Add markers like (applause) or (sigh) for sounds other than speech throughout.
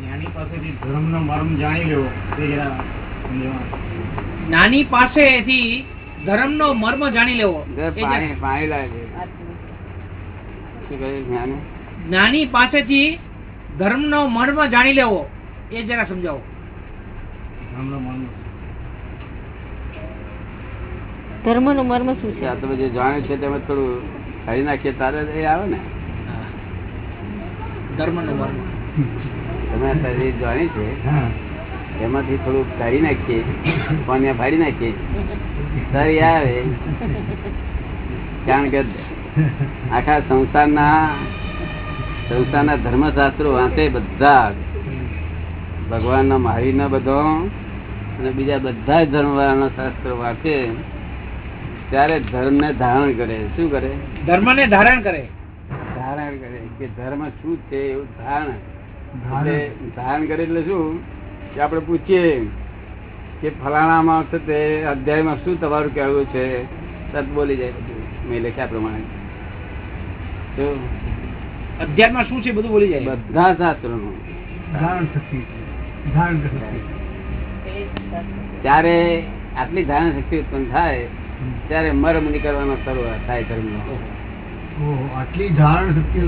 જ્ઞાની પાસેથી ધર્મનો મર્મ જાણી લેવો. તે જરા સમજાવો. નાની પાસેથી ધર્મનો મર્મ જાણી લેવો. જ્ઞાની? પાસેથી ધર્મનો મર્મ જાણી લેવો. એ જરા સમજાવો. ધર્મનો મર્મ. ધર્મનો મર્મ શું છે? આ તો જે જાણ્યું છે તેમાં થોડું હરી નાખીએ તારે એ આવે ને? ધર્મનો મર્મ. તમે શરીર જાણી છે. એમાંથી થોડુંક કાઢી નાખીએ પાણી ફાડી નાખીએ. તારી આવે. કારણ કે આખા સંસારના સંસારના ધર્મશાસ્ત્રો વાંચે બધા. ભગવાનના મહાવીરના બધો અને બીજા બધા જ ધર્મવાળાના શાસ્ત્રો વાંચે. ત્યારે ધર્મને ધારણ કરે. શું કરે? ધર્મને ધારણ કરે. ધારણ કરે કે ધર્મ શું છે એવું ધારણ. એટલે ધારણ કરે એટલે શું? કે આપણે પૂછીએ કે ફલાણામાં છે તે અધ્યાયમાં શું તમારું કહેવું છે? તત બોલી જાય બધું. મેં લખ્યા પ્રમાણે. તો અધ્યાત્મા શું છે બધું બોલી જાય? બધા શાસ્ત્રોનું. ધારણ શક્તિ. ધારણ શક્તિ. ત્યારે આટલી ધારણ શક્તિ ઉત્પન્ન થાય ત્યારે મરમ નીકળવાનો શરૂઆત થાય ધર્મનો. આટલી ધારણ શક્તિ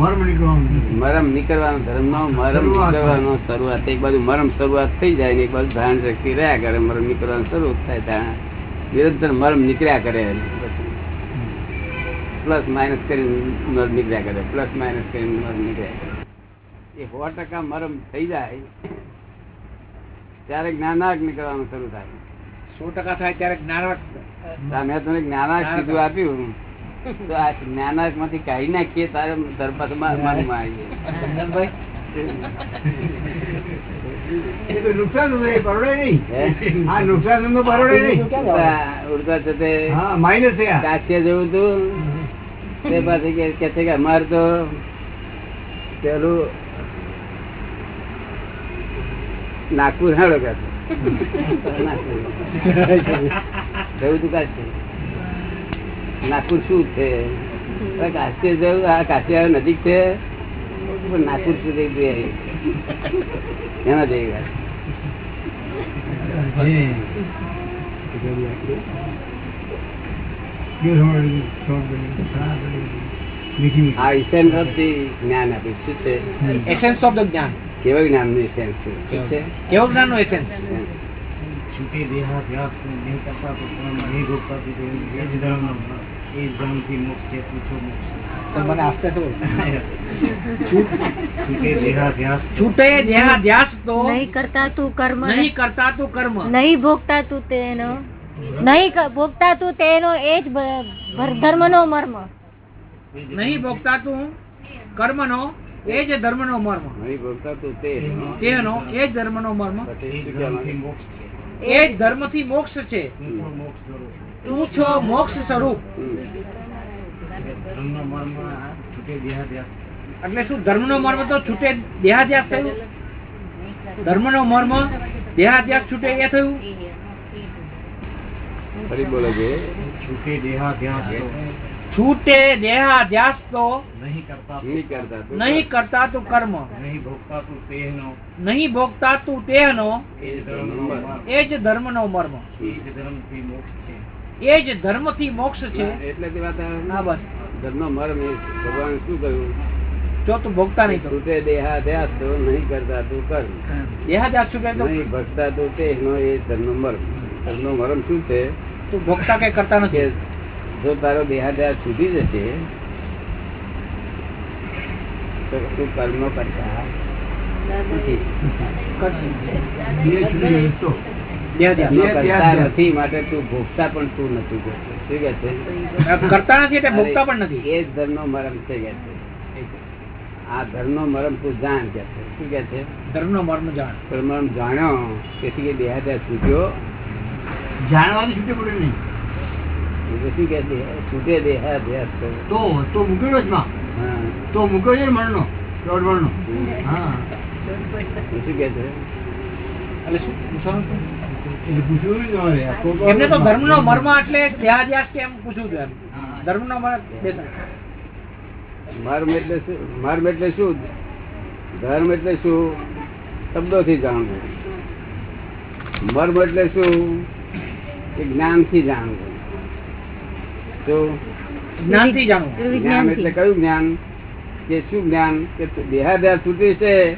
મરમ નીકળવાનું મરમ નીકળવાનો ધર્મનો મરમ નીકળવાનો શરૂઆત. એક બાજુ મરમ શરૂઆત થઈ જાય ને એક બાજુ ધારણ શક્તિ રહ્યા કરે. મરમ નીકળવાનું શરૂ થાય ત્યાં નિરંતર મરમ નીકળ્યા કરે. પ્લસ માઇનસ કરીને મરમ નીકળ્યા કરે. પ્લસ માઇનસ કરીને મરમ નીકળ્યા કરે. એ સો ટકા મરમ થઈ જાય. ત્યારે જ્ઞાનાક નીકળવાનું શરૂ થાય. સો ટકા થાય ત્યારે જ્ઞાનાક મેં તમને જ્ઞાનાક સીધું આપ્યું. તો આ જ્ઞાનાકમાંથી કાઢી નાખીએ તારે ધર્મમાં માં આવીએ ચંદનભાઈ એ તો નુકસાન નહીં? નુકસાન તો પરવડે નહીં. ઉડતા ઉડતા તે માઇનસ કાશ્ય જેવું તે? પાછી કે કે છે કે અમારે તો પેલું નાગપુર હાડો કે (laughs) જવું તું કાશ્ય નાગપુર શું છે? કાશ્ય જવું આ કાશ્ય નજીક છે. પણ નાગપુર સુધી જઈ. એના મીઠી. આ ઈસેન્સ ઓફ ધી જ્ઞાન આપે. શું છે? એસેન્સ ઓફ ધ જ્ઞાન. કેવા જ્ઞાનનું ઈસેન્સ છે? કેવો જ્ઞાન નો એસેન્સ છૂટે કરતા પોતાના એ જ એ જ ધર્મથી મોક્ષ છે પૂછો મોક્ષ મને આસ્તે તો. છૂટે દેહાધ્યાસ છૂટે તો. નહીં કરતા તું કર્મ. નહીં કરતા તું કર્મ. નહીં ભોગતા તું તેનો. નહીં ભોગતા તું તેનો એ જ ધર્મનો મર્મ. નહીં ભોગતા તું કર્મનો એ જ ધર્મનો મર્મ. નહીં ભોગતા તું તેનો. એ જ ધર્મનો મર્મ? મોક્ષ છે. એ જ ધર્મથી મોક્ષ છે. હું પણ મોક્ષ છું. તું છો મોક્ષ સ્વરૂપ. એટલે શું ધર્મનો મર્મ તો છૂટે દેહાદ્યાસ થયું? ધર્મનો મર્મ દેહાદ્યાસ છૂટે એ થયું? ફરી બોલો છે. છૂટે દેહાદ્યાસ છૂટે દેહાધ્યાસ તો નહીં કરતા નહીં કરતા નહીં કરતા તું કર્મ. નહીં ભોગતા તું તેનો. નહીં ભોગતા તું તેનો એ જ ધર્મનો મર્મ. એ જ ધર્મનો મર્મ. એ જ ધર્મથી મોક્ષ છે. એ જ ધર્મથી મોક્ષ છે. એટલે તે વાત હા બસ. ધર્મ મર્મ ભગવાન શું કહ્યું? જો તું ભોગતા નહીં તો. છૂટે દેહાધ્યાસ તો નહીં કરતા તું કર દેહાધ્યાસ શું કહેતો નહીં ભક્તા તું તે એ ધર્મ મર્મ. ધર્મ મર્મ શું છે? તું ભોગતા કઈ કરતા નથી. જો તારો દેહાધ્યાસ છૂટી જશે તો તું કર્મ કરતા નથી. માટે તું ભોગતા પણ તું શું કે છે? કરતા નથી એટલે ભોગતા પણ નથી. એ જ ધર્મનો મરમ છે આ ધર્મનો મરમ તું જાણ કે છે. શું કે છે? ધર્મનો મર્મ જાણ. મરમ જાણ્યો તેથી કે દેહાદ્યાસ છૂટ્યો. જાણવાનું નહીં. શું કે છૂટે દેહાદ્યાસ તો તો તો મૂકેલો જ તો મૂક્યો છે મણનો દોઢ મણનો હા. શું કે છે. એટલે શું પૂછવાનું એમને તો ધર્મનો મર્મ એટલે દેહાધ્યાસ કેમ પૂછવું હા. મર્મ મર્મ એટલે શું? મર્મ એટલે શું? ધર્મ એટલે શું? શબ્દોથી જાણવું. મર્મ એટલે શું? જ્ઞાનથી જાણવું. જ્ઞાન એટલે કયું જ્ઞાન કે શું જ્ઞાન? કે દેહાદ્યાસ છૂટી છે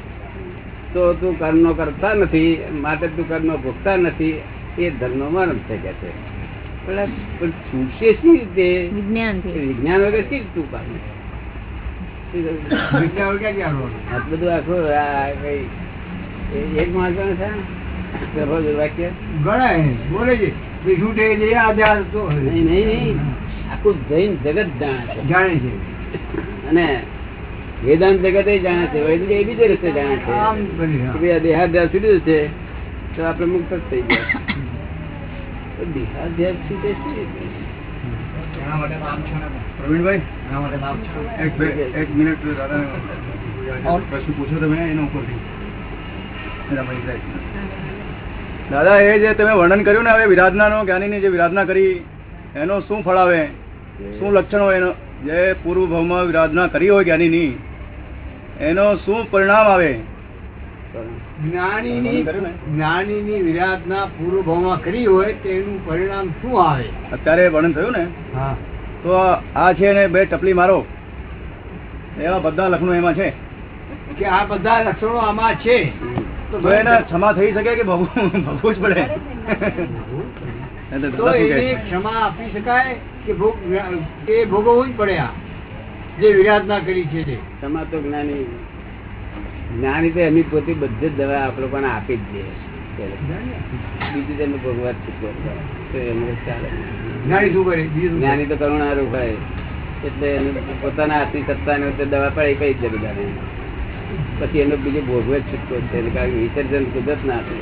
તો તું કર્મનો કરતા નથી માટે તું કર્મનો ભોગતા નથી એ ધર્મનો મરમ છે કે છે. પણ છૂટશે શી રીતે? વિજ્ઞાન વગર શી તું પામે? બધું આખું એક માણસ છે વાક્ય? ગણાય બોલે છે. કે છૂટે નહીં. આખું જૈન જગત જાણે છે. જાણે છે. અને વેદાંત જગત એ જાણે છે વૈદિક એ બીજે રસ્તે જાણે છે. દેહાધ્યાસ છૂટી છે તો આપણે મુક્ત જ થઈ ગયા. દેહાધ્યાસ છૂટે પ્રવીણભાઈ? એના માટે લાભ છે. એક મિનિટ પ્રશ્ન પૂછો તમે એના ઉપરથી. દાદા એ જે તમે વર્ણન કર્યું ને હવે વિરાધનાનો જ્ઞાનીની જે વિરાધના કરી એનો શું ફળ આવે? શું લક્ષણ હોય એનો? જે પૂર્વ ભાવમાં વિરાધના કરી હોય જ્ઞાનીની એનો શું પરિણામ આવે? જ્ઞાનીની જ્ઞાનીની વિરાધના પૂર્વ ભાવમાં કરી હોય તેનું પરિણામ શું આવે? અત્યારે વર્ણન થયું ને? હા. તો આ છે ને બે ટપલી મારો. એવા બધા લખણો એમાં છે. કે આ બધા લક્ષણો આમાં છે. તો એને ક્ષમા થઈ શકે કે ભગવું ભગવું જ પડે? ક્ષમા આપી શકાય કે ભોગ એ ભોગવવું જ પડે આ જે વિરાધના કરી છે તે. ક્ષમા તો જ્ઞાની જ્ઞાની તો એમની પોતે બધી જ દવા આપણે પણ આપી જ દે બીજું તેમને ચાલે. જ્ઞાની શું કરે? જ્ઞાની તો કરુણારૂપ હોય. એટલે એને પોતાના હાથની સત્તા ને તે દવા પડી પડી જ બધાને. પછી એનો બીજો ભોગવે જ છૂટકો છે. કારણ કે વિસર્જન કુદરત ના આપે.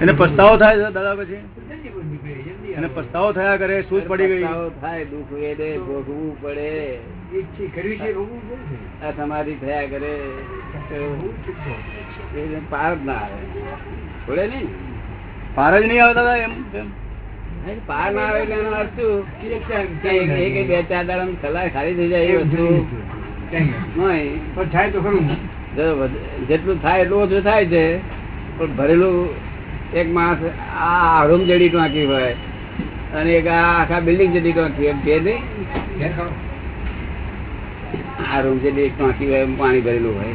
એને પસ્તાવો થાય છે દાદા પછી? એને પસ્તાવો થયા કરે સૂઝ પડી ગઈ. થાય દુઃખ વેદે ભોગવું પડે. ઈચ્છી કરવી છે ભોગવવું પડે છે. આ સમાધિ થયા કરે. એને પાર જ ના આવે. છોડે ને પાર જ નહીં આવે દાદા એમ એમ. પાર ના આવે એટલે એનો અર્થ શું? એક કે એક એક બે ચાર દાડા સલાહ ખાલી થઈ જાય એ વસ્તુ. નહીં. પણ થાય તો ખરું. જેટલું થાય એટલું ઓછું થાય છે. પણ ભરેલું એક માણસ આ રૂમ જડી ટાંકી હોય અને એક આ આખા બિલ્ડિંગ જડી ટાંકી એમ કે નહીં? આ રૂમ જડી ટાંકી હોય એમાં પાણી ભરેલું હોય.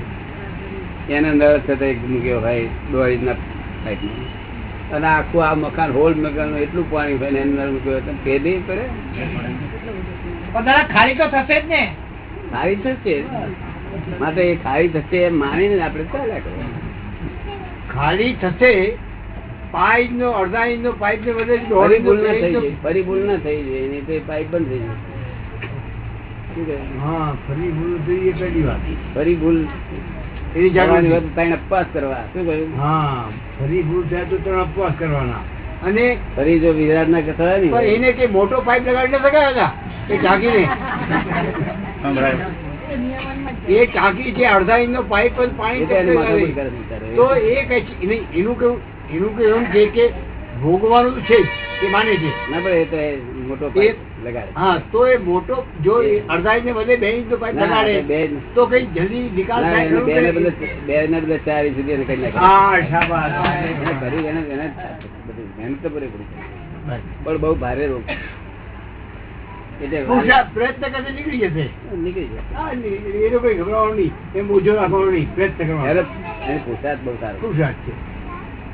એને નળ છતાં એક મૂક્યો હોય દોઢ ઇંચના પાઇપમાં અને આખું આ મકાન હોલ મકાન એટલું પાણી હોય ને એની અંદર મૂક્યો હોય તો ભેદ નહીં પડે ખાલી તો થશે જ ને. ખાલી થશે. માટે એ ખાલી થશે એમ માનીને આપણે ચાલ્યા કરવાનું. ખાલી થશે પાઇપ નો અડધા ઇંચ નો પાઇપ ને બધે ફરી ભૂલ ના થઈ જાય ફરી ભૂલ ના થઈ જાય એની તો પાઇપ બંધ થઈ જાય. હા ફરી ભૂલ થઈ એ કઈ વાત. ફરી ભૂલ એની જાણવાની વાત ત્રણ અપવાસ કરવા. શું કહ્યું? હા ફરી ભૂલ થાય તો ત્રણ અપવાસ કરવાના. અને ફરી જો વિરાટ ના. પણ ને એને કે મોટો પાઇપ લગાડી ના શકાય હતા એ ટાંકીને. એ ટાંકી છે અડધા ઇંચ નો પાઇપ પણ પાણી તો એ કઈ છે એનું કેવું એનું કેવું એવું છે કે ભોગવાનું છે એ માને છે. ના પડે એ તો એ મોટો પાઇપ લગાડે. હા તો એ મોટો જો અડધા ઇંચ ને બદલે બે ઇંચ નો પાઇપ લગાડે. બે તો કઈ જલ્દી નિકાલ થાય બે ને બદલે બે ને બદલે ચાર ઇંચ સુધી કઈ નાખે. હા શાબાશ. એને કર્યું એને એને બધું મહેનત પૂરેપૂરી. પણ બહુ ભારે રોગ. એટલે પ્રયત્ન કરશે નીકળી જશે. નીકળી જાય એ તો કઈ ગભરાવાનું નહીં. એમ ઓછો રાખવાનો નહીં પ્રયત્ન કરવાનો. એને બહુ સારો. પુરસાદ છે.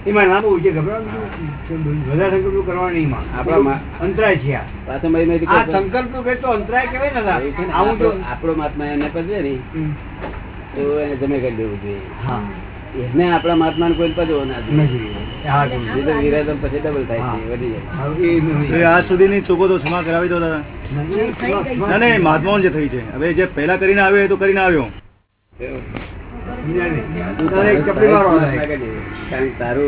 એમાં સંકલ્પ કરવાનો અંતરાય છે આ. તો અંતરાય કહેવાય ને આપણો મહાત્મા એને પદવે ને તો એને જમે કરી દેવું જોઈએ. હા. એને આપણા મહાત્માને કોઈ પદવો નથી પછી ડબલ થાય છે. વધી જાય. આજ સુધીની ચૂકો તો ક્ષમા કરાવી દો દાદા. ના મહાત્માઓ જે થઈ છે. હવે જે પહેલા કરીને આવ્યો એ તો કરીને આવ્યો. તારે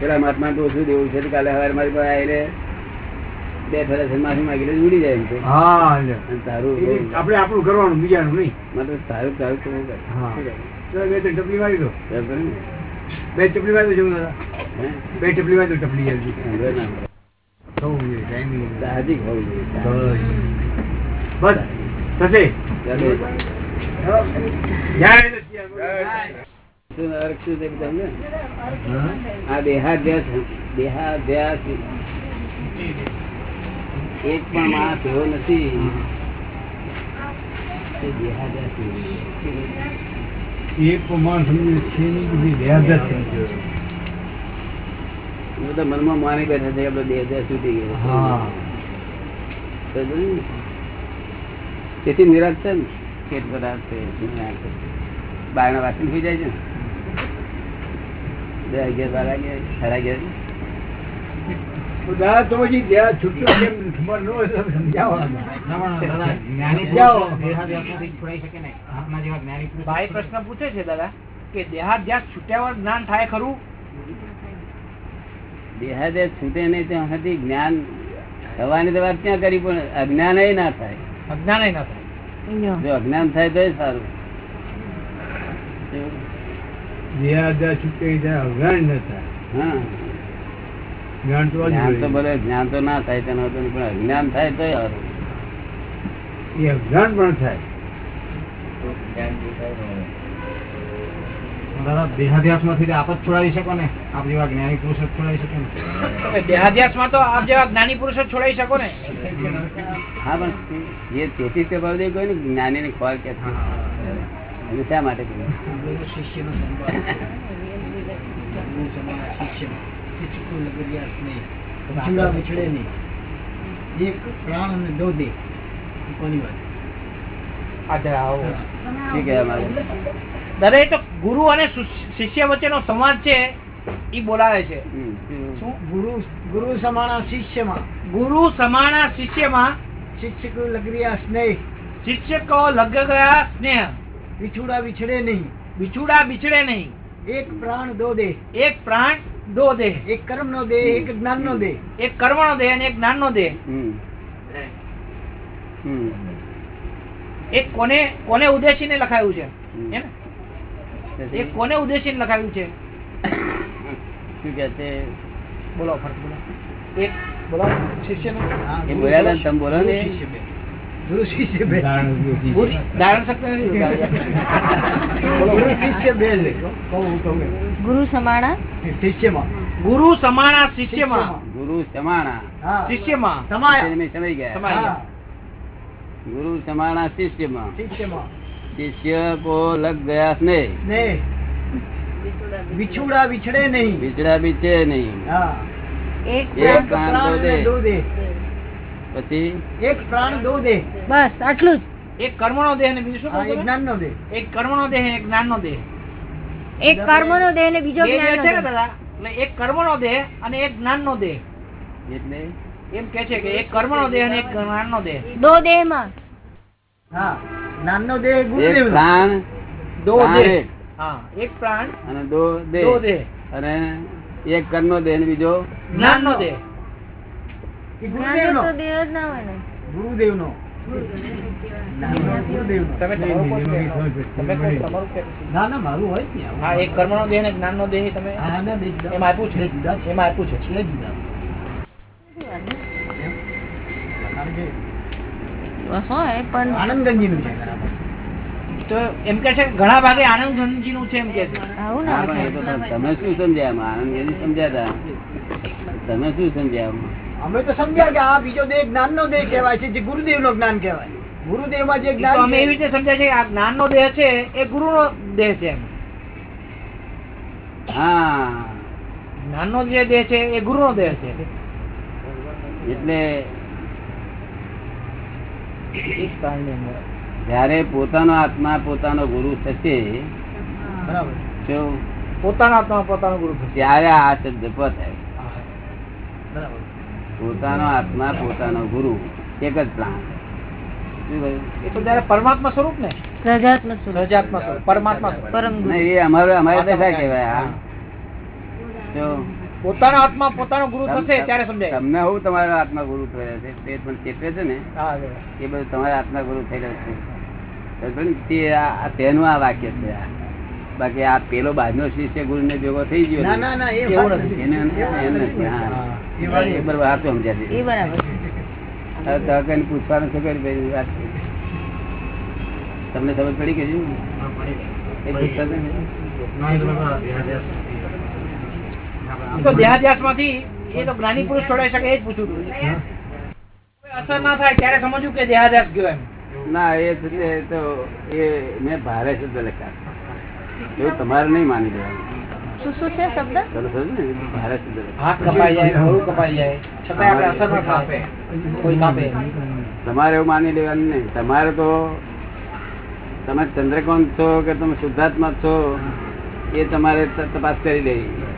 પેલા મહાત્મા તો ઓછું દેવું છે? કાલે સવારે મારી પાસે આવીને બે ફેરા માફી માંગી લે ઉડી જાય એમ તો. તારું આપણે આપણું કરવાનું બીજાનું નહીં. મતલબ તારું તારું તો બે ત્રણ ટપલી મારી દો. ને? બે ટપલી મારી દો બે ટપલી મારી દો ટપલી જલ્દી. સાહજિક હોવું જોઈએ બસ. થશે. આ દેહાધ્યાસ દેહાધ્યાસ. એક પણ માણસ એવો નથી. એક માણસ સમજી છે બધી મનમાં માની બેઠા છે કે આપણો દેહાધ્યાસ છૂટી ગયો. હા. તો જોયું ને? તેથી નિરાશ છે ને? પેટ બધા છે. વાસણ થઈ જાય છે? બે અગિયાર બાર વાગ્યા સાડા અગિયાર દાદા તો પછી છૂટ્યો ભાઈ પ્રશ્ન પૂછે છે દાદા કે દેહાધ્યાસ છૂટ્યા વગર જ્ઞાન થાય ખરું? દેહાદેશ છૂટે નહીં ત્યાં સુધી જ્ઞાન થવાની તો વાત ક્યાં કરી પણ અજ્ઞાન એ ના થાય. અજ્ઞાન ના થાય. જો અજ્ઞાન થાય તો સારું. જ્ઞાન તો ના થાય તેનો પણ અજ્ઞાન થાય તો સારું. એ અજ્ઞાન પણ થાય. દેહાધ્યાસમાંથી આપ જ છોડાવી શકો ને. આપ જેવા જ્ઞાની પુરુષ જ છોડાવી શકો ને. તમે દેહાધ્યાસમાં તો આપ જેવા જ્ઞાની પુરુષો જ છોડાવી શકો ને. હા પણ જે તેથી તે ભાવ દે કોઈ જ્ઞાની ને ખોળ કે છે. શા માટે કહ્યું? વિછડે નહીં એક પ્રાણ અને દો કોની વાત? આ જરા આવો. શું કહેવા તો ગુરુ અને શિષ્ય વચ્ચેનો સંવાદ છે એ બોલાવે છે. શું? ગુરુ ગુરુ સમાના શિષ્યમાં. ગુરુ સમાના શિષ્યમાં શિક્ષક લગરિયા સ્નેહ. શિક્ષકો લગ ગયા સ્નેહ. વિછુડા વિછડે નહીં. બિછુડા બિછડે નહીં. એક પ્રાણ દો દેહ. એક પ્રાણ દો દેહ. એક કર્મ નો દેહ એક જ્ઞાન નો દેહ. એક કર્મ નો દેહ અને એક જ્ઞાનનો દેહ. હમ. હમ. એક કોને કોને ઉદ્દેશીને લખાયું છે? હે ને? એક કોને ઉદ્દેશીને લખાયું છે? શું કે છે? બોલો ફરક બોલો. એક બોલો શિષ્ય હા, એ ગુરુ બોલ્યા તમે બોલો ને. શિષ્ય બે. ગુરુ શિષ્ય બે. ગુરુ ધારણ શક્તિ નથી ગુરુ શિષ્ય બે ગુરુ સમાણા? શિષ્યમાં. ગુરુ સમાના શિષ્યમાં. ગુરુ સમાણા. શિષ્યમાં. સમાયા. તમે સમય ગયા. સમાયા. ગુરુ સમાણા શિષ્યમાં. શિષ્યમાં. શિષ્ય કો લગ ગયા સ્નેહ. વિછુડા વિછડે નહીં. બિચડા બીચે નહીં. એક પ્રાણ દો. દો. પછી? એક પ્રાણ દો દે. બસ આટલું જ. એક કર્મનો દેહ ને બીજું શું હા, એક જ્ઞાન નો દેહ. એક કર્મનો દેહ અને એક જ્ઞાનનો દેહ. એક કર્મનો દેહ ને બીજો જ્ઞાનનો છે ને દેહ. દાદા? એટલે એક કર્મનો દેહ અને એક જ્ઞાનનો દેહ. એટલે? એમ કે છે કે એક કર્મનો દેહ અને એક જ્ઞાનનો દેહ. દો દેહમાં. હા. જ્ઞાન નો દેહ એક ગુરુદેવ પ્રાણ દો દેહ. એક હા એક પ્રાણ અને દો દેહ. દો દેહ. અને એક કર્મનો દેહ ને બીજો જ્ઞાનનો દેહ. ગુરુદેવ નો દેહ જ ના હોય ને. ગુરુદેવ નો ગુરુદેવ તમારું હોય ને ના, પણ આનંદગંજીનું છે તો એમ કે છે ઘણા ભાગે આનંદનું છે એમ કે છે ના. તમે શું સમજ્યા આમાં? આનંદ ગેરી સમજ્યા હતા તમે શું સમજ્યા? અમે તો સમજ્યા કે આ બીજો દેહ જ્ઞાન નો દેહ કહેવાય છે જે ગુરુદેવ નો જ્ઞાન કહેવાય ગુરુદેવમાં જે જ્ઞાન અમે એવી રીતે સમજ્યા છે આ જ્ઞાન નો દેહ છે એ ગુરુનો દેહ છે એમ હા જ્ઞાનનો જે દેહ છે એ ગુરુ નો દેહ છે એટલે. જ્યારે પોતાનો આત્મા પોતાનો ગુરુ થશે પોતાનો આત્મા પોતાનો ગુરુ થશે. ત્યારે આ શબ્દ બરાબર. પોતાનો આત્મા પોતાનો ગુરુ એક જ પ્રાણ. શું એ તો જયારે પરમાત્મા સ્વરૂપ ને? સ્વરૂપ. પરમાત્મા પરમ નહીં, એ અમારે અમારે આ. તો પોતાનો આત્મા પોતાનો ગુરુ થશે ત્યારે સમજાય તમને હું તમારા આત્મા ગુરુ થયા છે તે પણ ચેતવે છે ને એ બધું તમારા આત્મા ગુરુ થયેલો છે આ- આ તેનું આ વાક્ય છે બાકી આ પેલો બહારનો શિષ્ય ગુરુ ને ભેગો થઈ ગયો ના ને. ના ના એ એવું નથી. નથી. એને એમ નથી. નથી, હા. હા, એ વાત એ બરાબર હાચું સમજ્યા એ છે. બરાબર હવે તો કઈ પૂછવાનું શું કરી ભાઈ વાત તમને ખબર પડી કે શું? હા, પડી એ ગઈ. પૂછતા હતા ને? ના, એ તો બધા માંથી એ તો જ્ઞાની પુરુષ છોડાઈ શકે એ જ પૂછું કોઈ અસર ના થાય ત્યારે સમજવું કે દેહાદ્યાસ ગયો એમ. ના એ છે તો એ મેં ભારે શબ્દ લખ્યા. એવું તમારે નહીં માની લેવાનું. શું શું છે શબ્દ? ચાલો સમજ ને ભારે શબ્દ હાથ કપાઈ જાય ગળું કપાઈ જાય. છતાંય આપણે અસર ના થાય કોઈ કાપે તમારે એવું માની લેવાનું નહીં. તમારે તો તમે ચંદ્રકાંત છો કે તમે શુદ્ધાત્મા છો એ તમારે તપાસ કરી લેવી.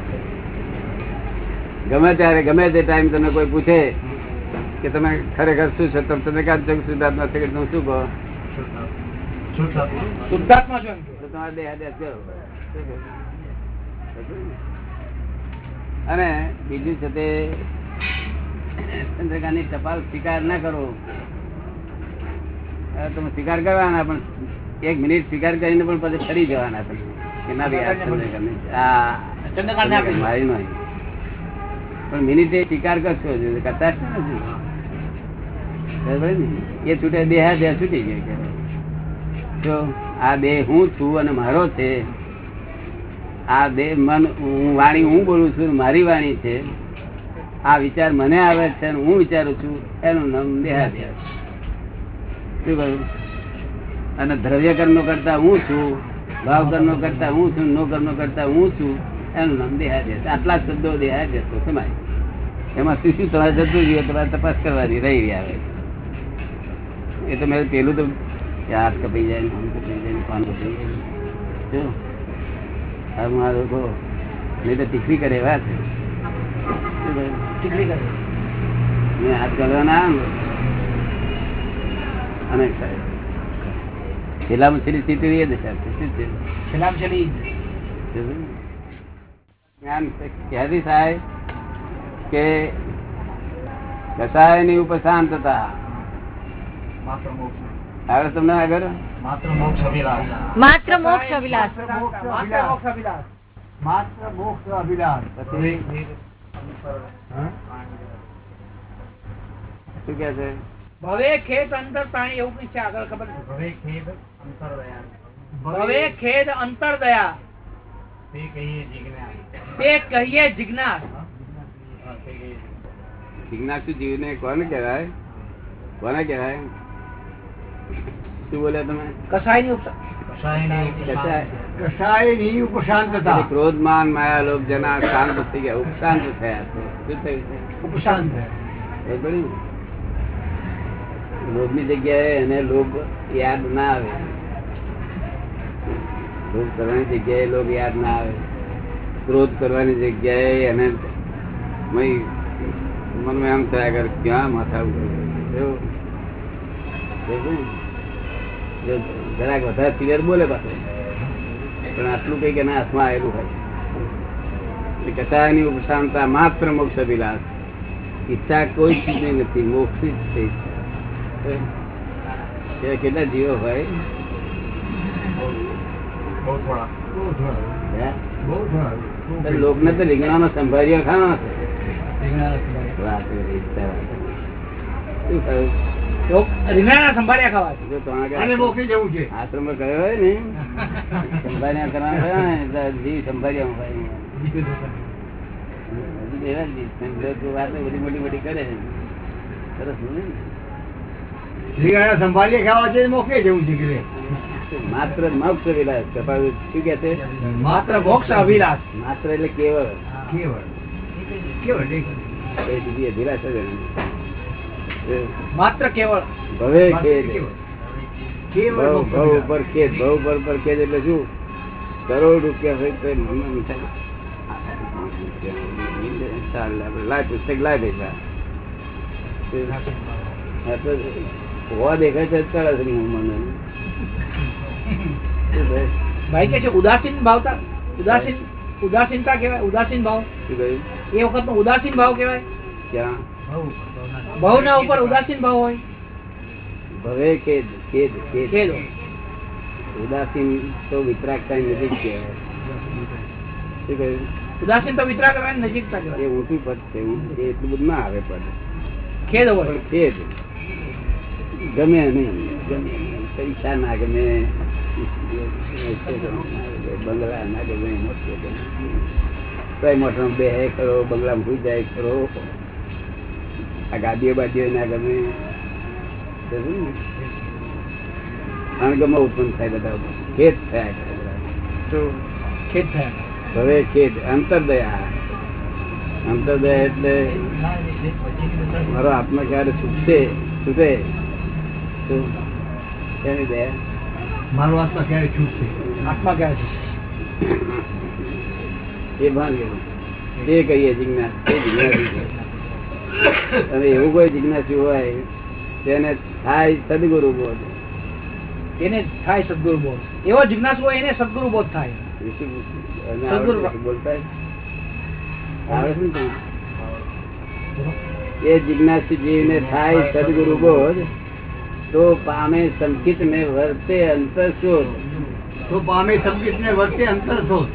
ગમે ત્યારે ગમે તે ટાઈમ તમને કોઈ પૂછે કે તમે ખરેખર શું છો તમે ચંદ્રકાંત છો શુદ્ધાત્મા છે કે તમે શું કહો? શુદ્ધાત્મા. છો તમારે દેહાદ્યાસ કરો અને બીજું છે તે ચંદ્રકાની ટપાલ સ્વીકાર ના કરો. તમે સ્વીકાર કરવાના પણ એક મિનિટ સ્વીકાર કરીને પણ પછી ફરી જવાના તમે. કે ના ભાઈ આ દો. મારી નહીં પણ મિનિટે સ્વીકાર કરશો કરતા નથી? એ છૂટે દેહાદ્યાસ છૂટી ગયો કે જો, આ બે હું છું અને મારો છે, આ બે મન, હું વાણી હું બોલું છું મારી વાણી છે, આ વિચાર મને આવે છે હું વિચારું છું, એનું નામ દેહાદ્યાસ શું કહ્યું? અને દ્રવ્ય કર્મ કરતા હું છું, ભાવ કર્મ કરતા હું છું, નો કર્મ કરતા હું છું, એનું નામ દેહાદ્યાસ આટલા શબ્દો દેહાદ્યાસ તો સમાય એમાં શું શું તમારે જતું જોઈએ તમારે તપાસ કરવાની રહી રહ્યા આવે એ તો મેં પેલું તો હાથ કપાઈ જાય ને આમ કપાઈ જાય પાન કપાઈ જાય આ મારા લોકો નહીં તો ટીકરી કરે એવા છે. ટીકડી કરે. મેં હાથ કરવા ના અને સાહેબ છેલ્લામાં છેલ્લી સ્થિતિ એ દશા સાહેબ શું છે? છેલ્લામાં છેલ્લી જ્ઞાન ક્યાંથી થાય કે કસાયની માત્ર મોક્ષ આવે તમને આગળ માત્ર મોક્ષ અભિલાષ. માત્ર મોક્ષ અભિલાષ. માત્ર મોક્ષ અભિલાષ. માત્ર મોક્ષ અભિલાષ. શું કે છે? ભવે ખેદ અંતર પ્રાણી એવું કઈ છે આગળ ખબર. ભવે ખેદ અંતરદયા ભવે ખેદ અંતર દયા. તે કહીએ જિજ્ઞાસ. તે કહીએ જિજ્ઞાસ. જિજ્ઞાસુ જીવને કોને કહેવાય કોને કહેવાય શું બોલ્યા તમે કસાયની ઉપસા કસાયની કસાય કસાયની ઉપશાંતતા એટલે ક્રોધ માન માયા લોભ જના શાંત થઈ ગયા ઉપશાંત થયા છે શું થયું છે ઉપશાંત ખબર પડી ને? લોભની જગ્યાએ એને લોભ યાદ ના આવે લોભ કરવાની જગ્યાએ લોભ યાદ ના આવે ક્રોધ કરવાની જગ્યાએ એને મય મનમાં એમ થયા કર ક્યાં માથા ને? જરાક વધારે ક્લિયર બોલે પાસે પણ આટલું કઈ કે ના હાથમાં આવેલું હોય. કસાયની ઉપશાંતા માત્ર મોક્ષ અભિલાષ. ઈચ્છા કોઈ ચીજની નથી મોક્ષી જ છે ઈચ્છા. કેટલા જીવો હોય? બહુ થોડા. બહુ થોડા. લોકને તો રીંગણાનો સંભાળ્યો ખાનો છે. રીંગણાના સંભાળ્યા ખાવા જવું છે ગયો હોય ને. સંભાળ્યા કરવાના જીવ સંભાળ્યા જ જીવ. રીંગણા છે. માત્ર મોક્ષ અભિલાષ શું કે માત્ર મોક્ષ અભિલાષ. માત્ર એટલે કેવળ. કેવળ. માત્ર કેવળ. ભવે ખેદ કેવળ. કેવળ ભવ મોક્ષ ભવ અભિલાષ. ઉપર ખેદ ભવ ઉપર ખેદ એટલે શું? કરોડ રૂપિયા હોય તો મનમાં મીઠા લાય પુસ્તક લાય પૈસા હોવા દેખાય તો ચાલે છે મને. (laughs) ભાઈ? ભાઈ કે છે ઉદાસીન ભાવતા? ઉદાસીન? ઉદાસીનતા કહેવાય ઉદાસીન ભાવ શું કહ્યું એ વખતનો ઉદાસીન ભાવ કહેવાય ક્યાં ભાવના ઉપર ઉદાસીન ભાવ હોય ભવે ખેદ ખેદ ખેદ ખેદ ઉદાસીન તો વિતરાગતા નજીક કહેવાય શું કહ્યું ઉદાસીન તો વિતરા કરવાની નજીકતા એ કહેવાય ઊંચું પદ છે ઊંચું- એ એટલું બધું ના આવે પદ ખેદ હોય પણ ખેદ ગમે નહીં ગમે નહીં. પૈસા ના ગમે બંગલા ના ગમે મોટો ગમે કઈ મોટો બે કરો બંગલામાં ભૂઈ જાય કરો આ ગાદીઓ બાદીઓ ના ગમે. અણગમો ઉત્પન્ન થાય બધા ખેત થયા કરે ખેદ થયા. હવે ખેત અંતરદયા. અંતરદયા એટલે મારો આત્મા ક્યારે છૂટશે છૂટે. એની દયા? મારો આત્મા ક્યારે છૂટશે? આત્મા ક્યારે છૂટશે? એ ભાન એ કહીએ જિજ્ઞાસ એ જિજ્ઞાસી અને એવું કોઈ જિજ્ઞાસી હોય તેને થાય સદગુરુ બોધ. એને થાય સદગુરુ બોધ. એવો જિજ્ઞાસુ હોય એને સદગુરુ બોધ થાય. સદગુરુ બોલતા? એ જિજ્ઞાસી જીવને થાય સદગુરુ બોધ. તો પામે સંકિત ને વર્તે અંતર શોધ. તો પામે સંકિત ને વર્તે અંતર શોધ.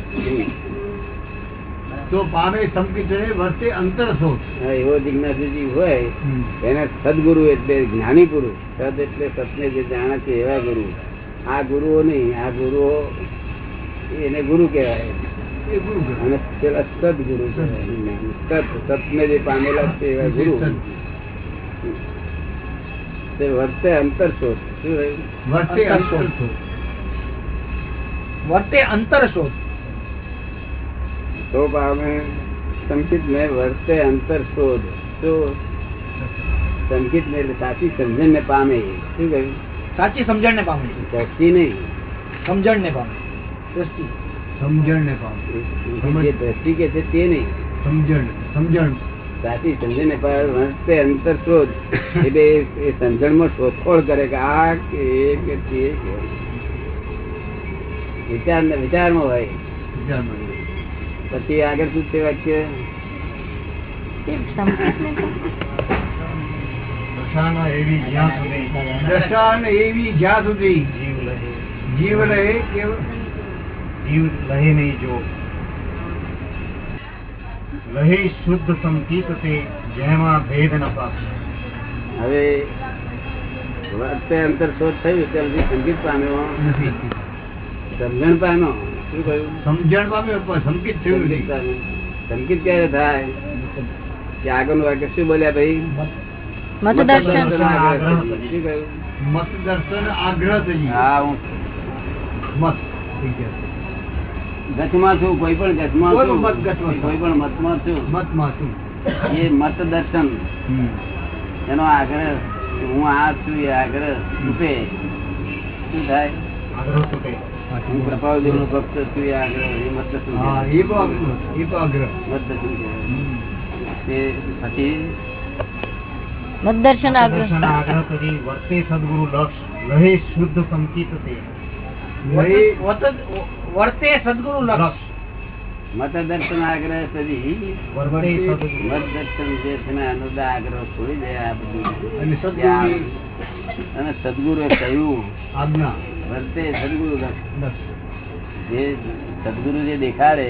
તો પામે સંકિત ને વર્તે અંતર શોધ. એવો જિજ્ઞાસુજી હોય એને સદગુરુ એટલે જ્ઞાની પુરુષ. સદ એટલે સતને જે જાણે છે એવા ગુરુ. આ ગુરુઓ નહીં આ ગુરુઓ એને ગુરુ કહેવાય. અને પેલા સદગુરુ સદ સત સતને જે પામેલા છે એવા ગુરુ. તે વર્તે અંતર શોધ શું રહ્યું? વર્તે અંતર અંતર શોધ. શોધ વર્તે અંતર શોધ તો પામે સંકિત ને વર્તે અંતર શોધ શું સંકિત ને એટલે સાચી સમજણ ને પામે શું કહ્યું સાચી સમજણ ને પામે દ્રષ્ટિ નહીં સમજણ ને પામે દ્રષ્ટિ સમજણ ને પામે જે દ્રષ્ટિ કે છે તે નહીં સમજણ સમજણ સાચી સમજણ ને પર વર્તે અંતર શોધ. એટલે એ- સમજણમાં શોધખોળ કરે કે આ કે કે તે કે. વિચાર ને વિચારમાં હોય. પછી આગળ શું છે વાક્ય? કેમ સંકેતને તો? દશાના એવી જ્યાં સુધી. દશા ને એવી જ્યાં સુધી. જીવ લહે. જીવ રહે કે જીવ રહે નહીં જો. રહે શુદ્ધ સંકિત તે જેમાં ભેદ ન પામે હવે વર્તે અંતર શોધ થયું ત્યાં સુધી સંગીત પામ્યો નથી સમજણ પામ્યો શું કહ્યું સમજણ પામ્યો પણ સંકિત થયું સંગીત નથી પામ્યો સંગીત ક્યારે થાય કે આગળનું વાક્ય શું બોલ્યા ભાઈ મત દર્શન આગ્રહ શું કહ્યું મત દર્શન આગ્રહ થઈ હા હું મત થઈ ગયા ગચમાં છું કોઈ પણ ગતમાં કોઈ છું. કોઈ પણ મતમાં છું. મતમાં છું. એ મત દર્શન એનો આગ્રહ હું આ છું એ આગ્રહ તૂટે. શું થાય? આગ્રહ તૂટે. હું કૃપાળદેવ નો ભક્ત છું એ આગ્રહ મત દર્શન પછી? મતદર્શન આગ્રહ. કરી વર્તે સદગુરુ લક્ષ લહે શુદ્ધ સંકિત તે. વર્તે સદગુરુ લક્ષ. મત દર્શન આગ્રહ સદી. વર્તે મત દર્શન જે છે ને અનુદ આગ્રહ છોડી દે આ બધું. અને સદગુરુએ કહ્યું આજ્ઞા. વર્તે સદગુરુ લક્ષ. જે સદગુરુ જે દેખાડે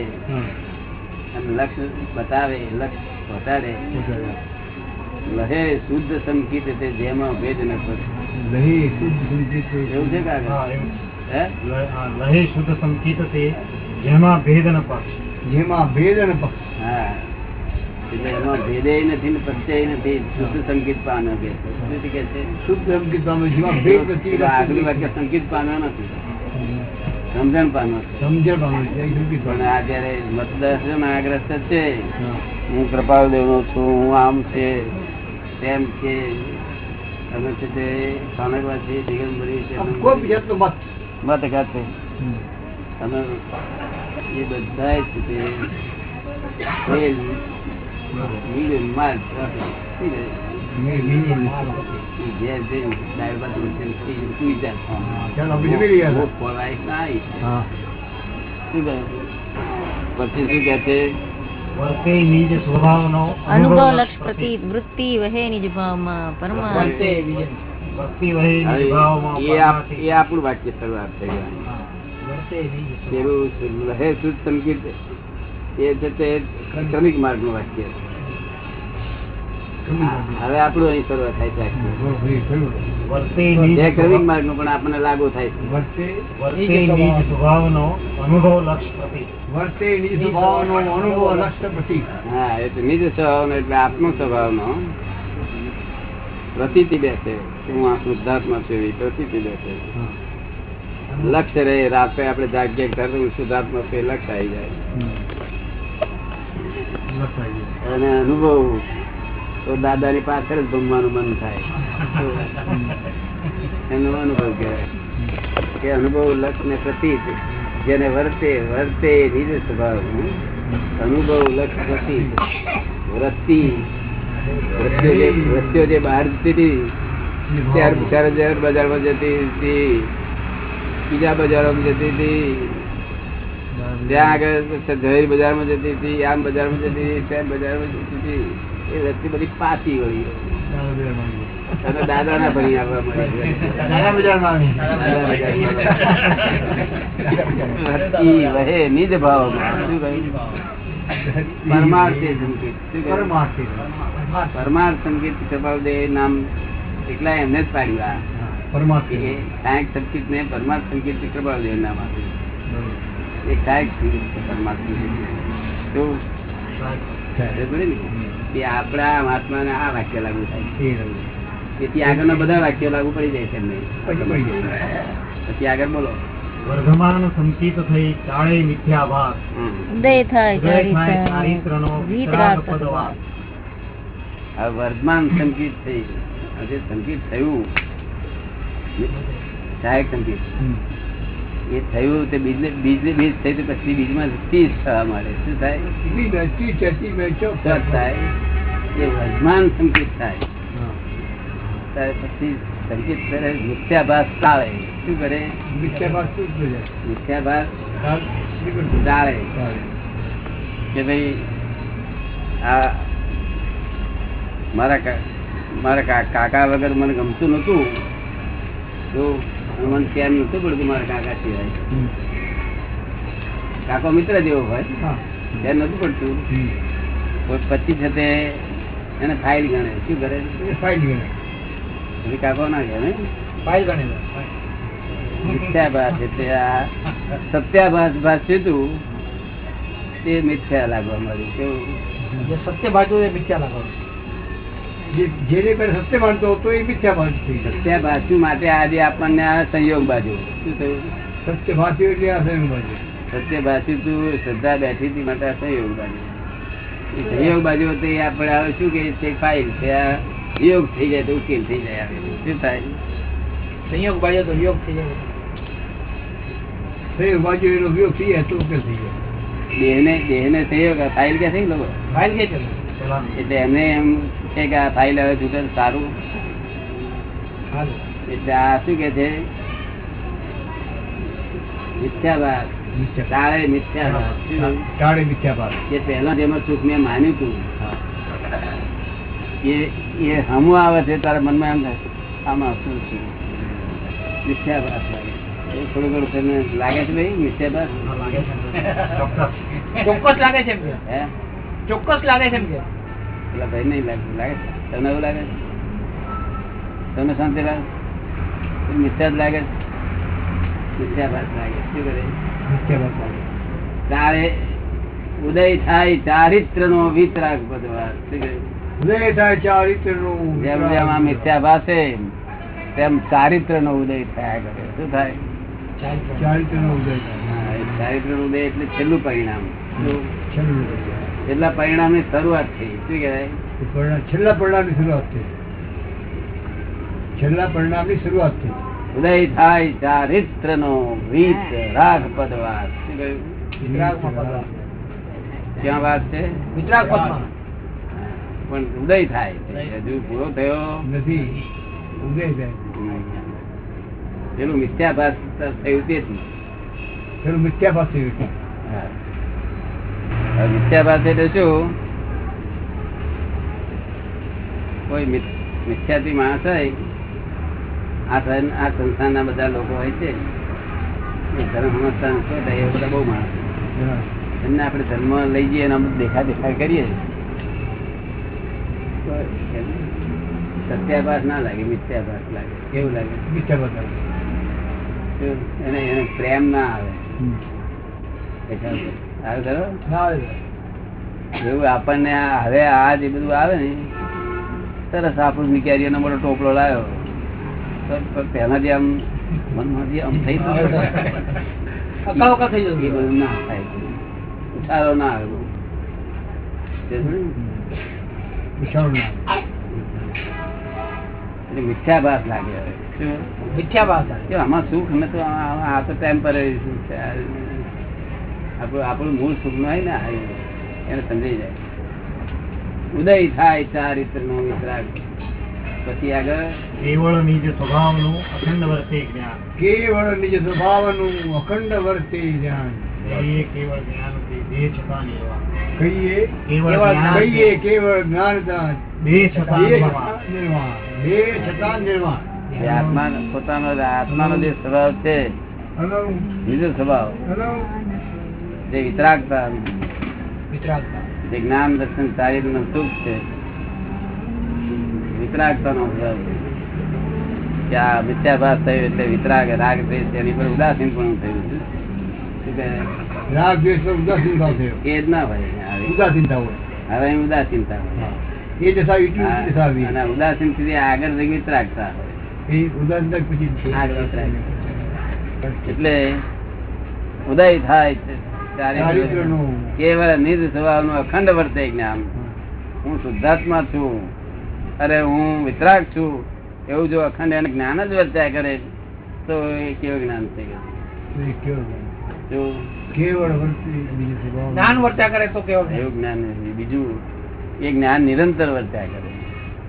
અને લક્ષ બતાવે લક્ષ પહોંચાડે લહે શુદ્ધ સંકિત તે જેમાં ભેદ ન કરે લહે શુદ્ધ સંકેત. એવું છે કાકા લહે શુદ્ધ સંકેત તે જેમાં ભેદ ન પક્ષ. જેમાં ભેદ ન પક્ષ. હા. એટલે એમાં ભેદે નથી ને પ્રત્યય નથી. શુદ્ધ સંકિત પામ્યો કે છે. શું કે છે? શુદ્ધ સંકેત પામે જેમાં ભેદ નથી એટલે વાક્ય સંકિત પામ્યો નથી. સમજણ પામ્યો સમજણ પામે છે એ સંકેત પણ આ જયારે મતદર્શન આગ્રસ્ત છે હું. કૃપાળદેવ નો છું હું આમ છે તેમ છે. અમે છે તે સ્થાનકવાસી દિગંબરી છે કોઈ બી જાતનો મત. મત ખાતે અને એ બધા અનુભવ લક્ષ પ્રતિ વૃત્તિ વહે નિજ ભાવમાં પરમા એ આપણું વાક્ય શરૂઆત થઈ ગયું. નિજ સ્વભાવ. પેલું લહે શુદ્ધ સંગીત. એ છે તે ક્રમિક માર્ગનું વાક્ય હવે આપણું અહીં શરૂઆત થાય છે ક્રમિક સ્વભાવ- માર્ગનું પણ આપણને લાગુ થાય છે. વર્તે વર્તે નિજ સ્વભાવનો અનુભવ લક્ષ પ્રતિ વર્તે નિજ સ્વભાવનો અનુભવ લક્ષ્ય પ્રતિ હા એટલે નિજ સ્વભાવનો એટલે આપનો સ્વભાવનો પ્રતીતિ બેસે. હું આ શુદ્ધાત્મા છું એવી પ્રતીતિ બેસે. લક્ષ્ય રહે રાતે આપણે જાગ્ય હું શુદ્ધાત્મા છું એ લક્ષ્ય આવી જાય. અને અનુભવ તો દાદાની પાછળ જ ભમવાનું મન થાય. એનો અનુભવ કહેવાય. કે અનુભવ લક્ષ ને પ્રતિક જેને વર્તે વર્તે નિજ સ્વભાવ. અનુભવ લક્ષ પ્રતીત વૃત્તિ વૃત્તિઓ જે બહાર જતી હતી ત્યાર બિચારા જયારે બજારમાં જતી હતી બીજા બજારોમાં જતી હતી ત્યાં આગળ ઝવેર બજારમાં જતી હતી આમ બજારમાં જતી હતી તેમ બજારમાં જતી હતી એ વસ્તી બધી પાછી વળી. અને દાદા ના ભણી આવવા મળી વહે નિજ ભાવમાં. શું કહ્યું? પરમાર્થે સંકેત શું? પરમાર્થી. પરમાર્થ. સંગીત સભાવદેવ નામ એટલા એમને જ પાડ્યું આ. પરમાર્થી. સાયક સંકેત ને પરમાર્થ સંકેત કૃપાલદેવ નામ આપ્યું. એક સાયક સંકેત પરમાર્થ તો બરાબર આપણા મહાત્માને આ વાક્ય લાગુ થાય. તેથી આગળના બધા વાક્યો લાગુ પડી જાય છે પછી આગળ બોલો. વર્ધમાન સંચિત થઈ ચાળે હમ. ઉદય થાય વિતરાગ પદવાસ. આ વર્તમાન સંગીત થઈ. જે સંગીત થયું. સહાયક સંગીત. એ થયું તે બીજ બીજ બીજ થઈ તો પછી બીજમાં ત્રીસ થવા મળે શું થાય? એ વર્તમાન સંગીત થાય. ત્યારે પછી સંગીત કરે મિથ્યાભાસ ટાળે શું કરે? મિથ્યાભાસ શું મિથ્યાભાસ ટાળે કે ભાઈ આ મારા મારા કાકા વગર મને ગમતું નતું તો મને કેમ નતું પડતું મારા કાકા સિવાય. કાકો મિત્ર જેવો હોય. ત્યાં નતું પડતું. પચીસ કોઈ પછી છે તે એને ફાઇલ ગણે. શું કરે? ફાઇલ ગણે. કાકો ના ગણે. ફાઇલ ગણે. મિથ્યાભાસ એટલે આ સત્યાભાસ ભાસ હતું તે. મિથ્યા લાગવા મળ્યું કેવું? સત્ય બાજુ એ મિથ્યા લાગવા જેને પહેલા સત્ય માનતો હતો એ મિથ્યાભાસ થઈ સત્ય સત્યાભાસુ માટે આજે આપણને આ સંયોગ બાજુ. શું થયું? સત્યભાસી એટલે આ સંયોગ બાજુ. સત્યભાસી તું શ્રદ્ધા બેઠી હતી માટે આ સંયોગ બાજુ. સંયોગ બાજુ હતી એ આપણે આવે શું કે છે ફાઇલ છે આ યોગ થઈ જાય તો ઉકેલ થઈ જાય આવે શું થાય? સંયોગ બાજુ તો યોગ થઈ જાય. સંયોગ બાજુ એનો ઉપયોગ થઈ જાય તો ઉકેલ થઈ જાય. દેહને દેહને સંયોગ ફાઇલ કે છે ને લોકો ફાઇલ કે છે એટલે એમને એમ કે આ ફાઇલ હવે છૂટે સારું? એટલે આ શું કે છે? મિથ્યાભાસ મિથ્યા- તાળે મિથ્યાભાસ શું કહ્યું? ટાળે મિથ્યાભાસ. જે પહેલા જેમાં સુખ મેં માન્યું હતું એ એ હમું આવે છે તારા મનમાં એમ થાય આમાં છે. થોડું ઘણું તમને લાગે છે ભાઈ મિથ્યાભાસ લાગે ચોક્કસ લાગે છે એમ કે. હે? ચોક્કસ લાગે છે એમ કે. પેલા ભાઈ નહીં લાગે લાગે તમને એવું લાગે તમને શાંતિ લાગે? મિથ્યા જ લાગે છે? મિથ્યાભાસ લાગે શું કરે? મિથ્યાભાસ લાગે. તારે ઉદય થાય ચારિત્ર નો વિતરાગ શું ઉદય થાય ચારિત્રનું જેમ જેમ આ મિથ્યાભાસે તેમ ચારિત્ર નો ઉદય થયા કરે. શું થાય? ચારિત્રનો ઉદય થાય. ચારિત્રનું ઉદય એટલે છેલ્લું પરિણામ. ઉદય. પરિણામની શરૂઆત થઈ. શું કહેવાય? છેલ્લા પરિણામની શરૂઆત થઈ. છેલ્લા પરિણામની શરૂઆત થઈ. ઉદય થાય ચારિત્ર નો વીત રાગ પદવાર શું કહ્યું? ક્યાં વાત છે? વિતરાગ પદમાં પણ ઉદય થાય હજુ પૂરો થયો નથી. ઉદય થાય. પેલું મિથ્યાભાસ થયું તે તેથી પેલું મિથ્યાભાસ થયું મિથ્યાભાસ એટલે શું? કોઈ મિથ્યાથી માણસ હોય આ આ સંસ્થાના બધા લોકો હોય છે. એ ધર્મ સમજતા એ બધા બહુ માણસ એમને આપણે ધર્મ લઈ જઈએ અને દેખા દેખા કરીએ. સત્યાભાસ ના લાગે મિથ્યાભાસ લાગે કેવું લાગે. શું? એને એને પ્રેમ ના આવે? એવું આપણને હવે આ જે બધું આવે ને સરસ આપણું મિકેરીઓનો મોટો ટોપલો લાવ્યો. તેનાથી આમ મનમાંથી આમ થઈ ના થાય. ઉછાળો ના? એટલે મિથ્યાભાસ લાગે હવે. મિથ્યાભાસ આમાં સુખ ને તો આ તો ટેમ્પરરી સુખ છે. આપણું આપણું મૂળ સુખ નો હોય ને એને સમજાઈ જાય. ઉદય થાય ચારિત્ર નો વિતરાગ. પછી આગળ? કેવળ નિજ સ્વભાવનું અખંડ વર્તે જ્ઞાન. કેવળ નિજ સ્વભાવનું અખંડ વર્તે જ્ઞાન. એ કેવળ જ્ઞાનથી દેહ છતાં નિર્વાણ. કહીએ? કેવળ કેવળ જ્ઞાન કહીએ કેવળ જ્ઞાન દાન. દેહ છતાં નિર્વાણ. દેહ છતાં નિર્વાણ. આત્મા પોતાનો આત્માનો જે સ્વભાવ છે બીજો સ્વભાવ. જે વિતરાગતા વિતરાગતા. જે જ્ઞાન દર્શન ચારિત્રનું સુખ છે. વિતરાગતા નો કે આ મિથ્યાભાસ થયો એટલે વિતરાગ રાગ દ્વેષ એની પર ઉદાસીન પણ થયું? રાગ દ્વેષ પર ઉદાસીન ભાવ થયો. એ જ ના ભાઈ ઉદાસીનતા હોય. હવે અહીં ઉદાસીનતા હોય. એ દશા એટલી ઊંચી અને ઉદાસીનથી આગળ જઈ વિતરાગતા હોય. એ ઉદાસીનતા પછી આગળ વિતરાગ. એટલે ઉદય થાય છે. કેવળ નિજ સ્વભાવનું અખંડ વર્તે જ્ઞાન. હું શુદ્ધાત્મા છું. અરે હું વિતરાગ છું. એવું જો અખંડ એને જ્ઞાન જ વર્ત્યા કરે તો એ કેવું જ્ઞાન થઈ ગયું જ્ઞાન? વર્ત્યા કરે તો કેવું એવું જ્ઞાન? બીજું એ જ્ઞાન નિરંતર વર્ત્યા કરે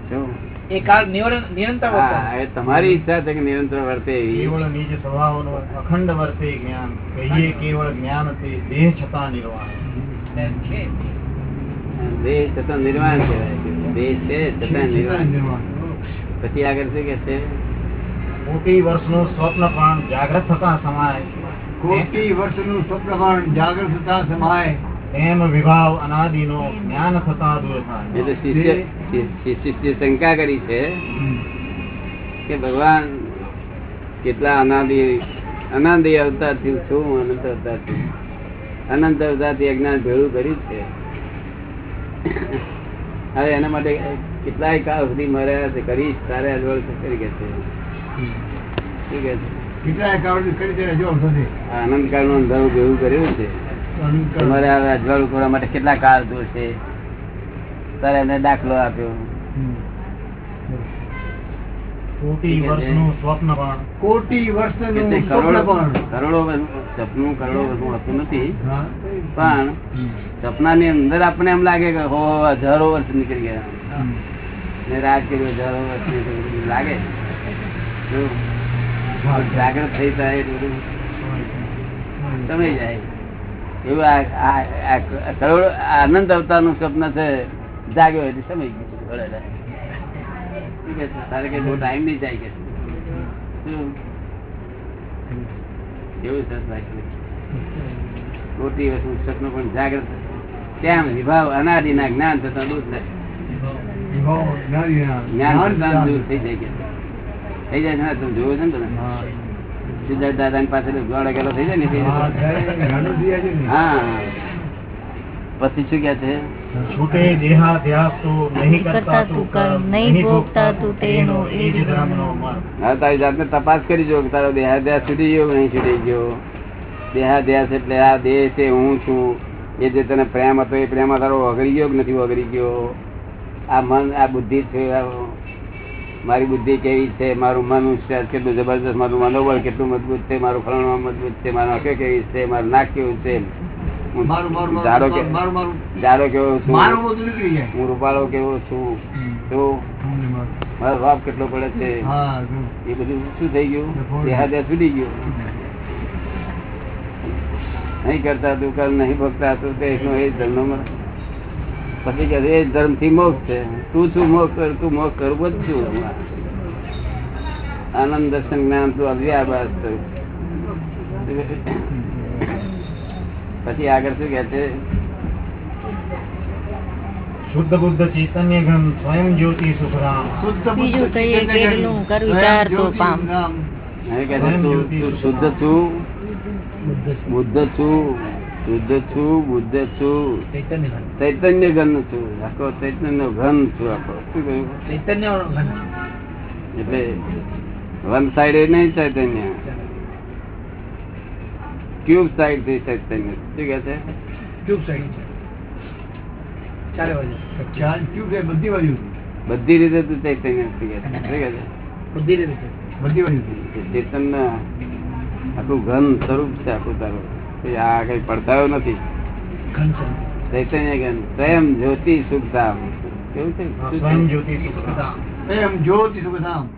શું એ કાળ નિરંતર વર્તે. તમારી ઈચ્છા છે કે નિરંતર વર્તે કેવળ નિજ સ્વભાવનો અખંડ વર્તે જ્ઞાન. કહીએ કેવળ જ્ઞાનથી દેહ છતાં નિર્વાણ. દેહ છતાં નિર્વાણ કહેવાય દેહ છે છતાં નિર્વાણ. પછી આગળ શું કે છે? કોટી વર્ષનું સ્વપ્ન પણ જાગ્રત થતા સમાય. કોટી વર્ષનું સ્વપ્ન પણ જાગૃત થતા સમાય. એમ વિભાવ અનાદિનો જ્ઞાન થતા દૂર થાય એ શિષ્ય શિષ્ય શિષ્ય શંકા કરી છે કે ભગવાન કેટલા અનાદિ અનાદિ અવતારથી છું અનંત અવતારથી. અનંત અવતારથી અજ્ઞાન ભેળું કર્યું છે. હવે એના માટે કેટલાય કાળ સુધી મર્યા છે કરીશ તારે અજવળ કરી કે છે. શું કે છે? કેટલાય કાળ કરી દે જો થશે આ અનંત કાળનું અંધારું ભેળું કર્યું છે. તમારે હવે અજવાળું કરવા માટે કેટલા કાળ જોશે તારે એને દાખલો આપ્યો. કોટી પણ. કોટી વર્ષનું એટલે સ્વપ્ન કરોડો પણ. કરોડો વર્ષ- સપનું કરોડો વર્ષનું હોતું નથી. હા. પણ સપનાની અંદર આપણને એમ લાગે કે હો હજારો વર્ષ નીકળી ગયા. ને રાત કર્યું હજારો વર્ષ લાગે? જાગ્રત થઈ જાય. સમય જાય. એવું કરોડ આ અનંત અવતારનું સ્વપ્ન છે જાગ્યો એટલે સમય ગયું. કે? તારે કઈ બહુ ટાઈમ નહીં જાય કે એવું સરસ વાક્ય વસ્તુ સ્વપ્ન પણ જાગ્રત. તેમ વિભાવ અનાદિના જ્ઞાન થતા દૂર થાય. જ્ઞાની ના. દૂર થઈ જાય થઈ જાય ને? તમે જોયું છે ને તમે. સિદ્ધાર્થ દાદા ની પાસે ગોળો ગયેલો થઈ જાય ને હા, પછી શું કે છે? છૂટે દેહાધ્યાસ તો નહીં કરતા તું કર્મ નહીં ભોગતા તું તેનો એ જ ધર્મનો મર્મ હા તારી જાતને તપાસ કરી જો કે તારો દેહાધ્યાસ છૂટી ગયો નહીં છૂટી ગયો. દેહાધ્યાસ એટલે આ દેહ છે હું છું. એ જે તને પ્રેમ હતો એ પ્રેમ તારો વગડી ગયો કે નથી વગડી ગયો? આ મન આ બુદ્ધિ છે આ મારી બુદ્ધિ કેવી છે મારું મન કેટલું જબરદસ્ત મારું મનોબળ કેટલું મજબૂત છે મારું ફલણું મજબૂત છે મારું આંખે કેવી છે મારું નાક કેવું છે. જાડો કેવો છું હું રૂપાળો કેવો છું તો મારો. બાપ કેટલો પડે છે? એ બધું શું થઈ ગયું. દેહાદ્યા છૂટી ગયું. નહીં કરતા તું કર નહીં ભગતા તું તે એટલો એ ધર્મ પછી કે એ ધર્મથી મોક્ષ છે. તું શું મોક્ષ કર તું મોક્ષ કરું બધું છું. આનંદ દર્શન જ્ઞાન તું થયું. પછી આગળ શું કે છે? શુદ્ધ બુદ્ધ ચૈતન્ય ગમ સ્વયં જ્યોતિ સુખરામ. શુદ્ધ બીજું કહીએ ચૈતન્ય કેટલું ઘન, કરવું તો પામ. હવે કહે તું તું શુદ્ધ છું. બુદ્ધ છું. શુદ્ધ છું બુદ્ધ છું. ચૈતન્ય ઘન ઘન છું. આખો ચૈતન્ય ઘન છું આખો. શું કહ્યું? ચૈતન્ય એટલે વન સાઈડ નહીં ચૈતન્ય. ક્યુબ સાઈડથી ચૈતન્ય. શું કે છે? ક્યુબ સાઈડ છે. ચારે બાજુ. ચાલ ટ્યુબ એ બધી રીતે તું ચૈતન્ય બધી રીતે. આખું ઘન સ્વરૂપ છે આખું તારું. આ કઈ પડતાયો નથી. ચૈતન્ય જ્ઞાન. સ્વયં જ્યોતિ સુખધામ. કેવું છે? પ્રેમ જ્યોતિ સુખધામ. પ્રેમ જ્યોતિ સુખધામ.